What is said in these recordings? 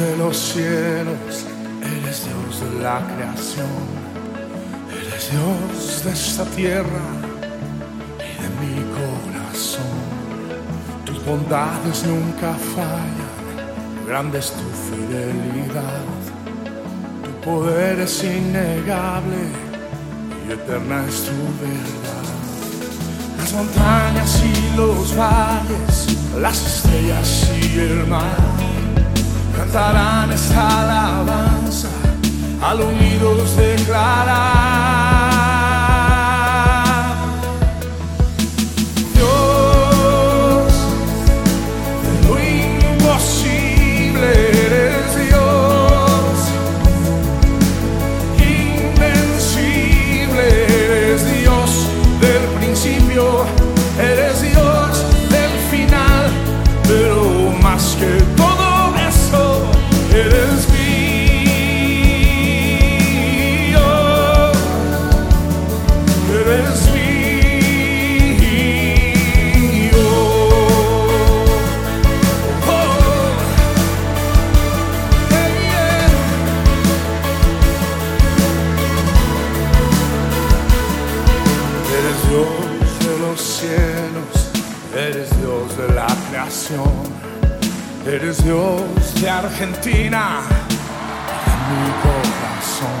de los cielos, eres Dios de la creación, eres Dios de esta tierra y de mi corazón. Tus bondades nunca fallan, grande es tu fidelidad, tu poder es innegable y eterna es tu verdad. Las montañas y los valles, las estrellas y el mar cantarán esta alabanza al unidos declarar. Eres Dios de la creación, eres Dios de Argentina, de mi corazón.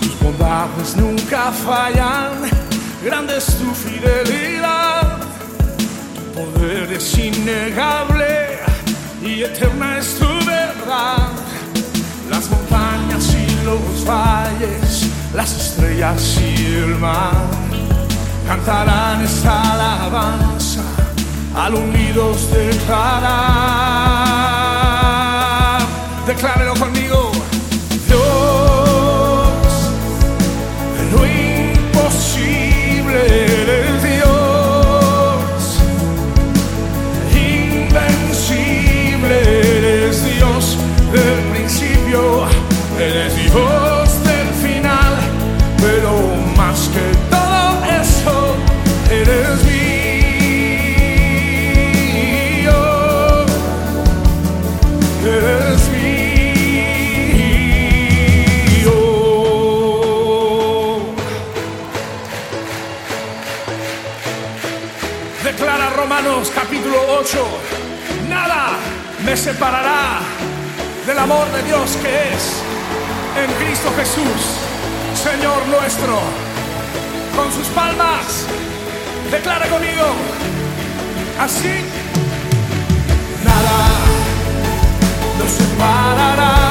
Tus bondades nunca fallan, grande es tu fidelidad, tu poder es innegable y eterna es tu verdad. Las montañas y los valles, las estrellas y el mar cantarán esta alabanza al unidos declarar. Declara Romanos capítulo 8, nada me separará del amor de Dios que es en Cristo Jesús, Señor nuestro. Con sus palmas, declara conmigo, así, nada nos separará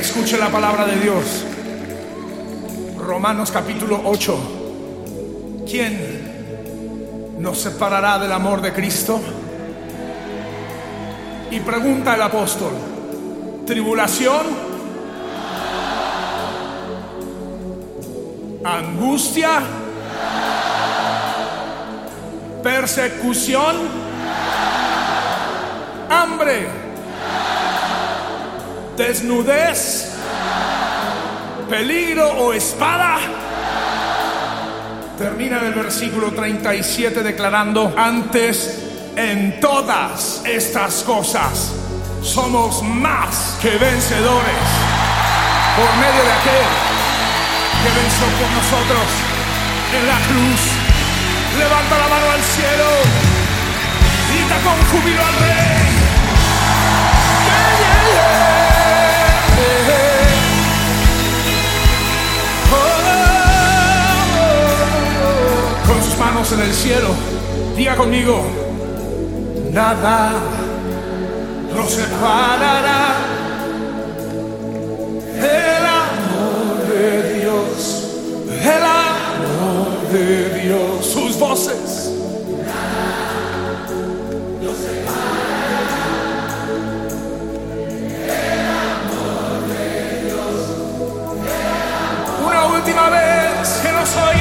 Escuche la palabra de Dios. Romanos capítulo 8. ¿Quién nos separará del amor de Cristo? Y pregunta el apóstol, ¿tribulación? ¿Angustia? ¿Persecución? ¿Hambre? ¿Desnudez? peligro o espada. Termina el versículo 37 declarando, antes en todas estas cosas somos más que vencedores por medio de aquel que venció por nosotros en la cruz. Levanta la mano al cielo, grita con júbilo al rey. en el cielo, diga conmigo, nada nos separará el amor de Dios, el amor de Dios, sus voces. Nada nos separará el amor de Dios. Una última vez que no soy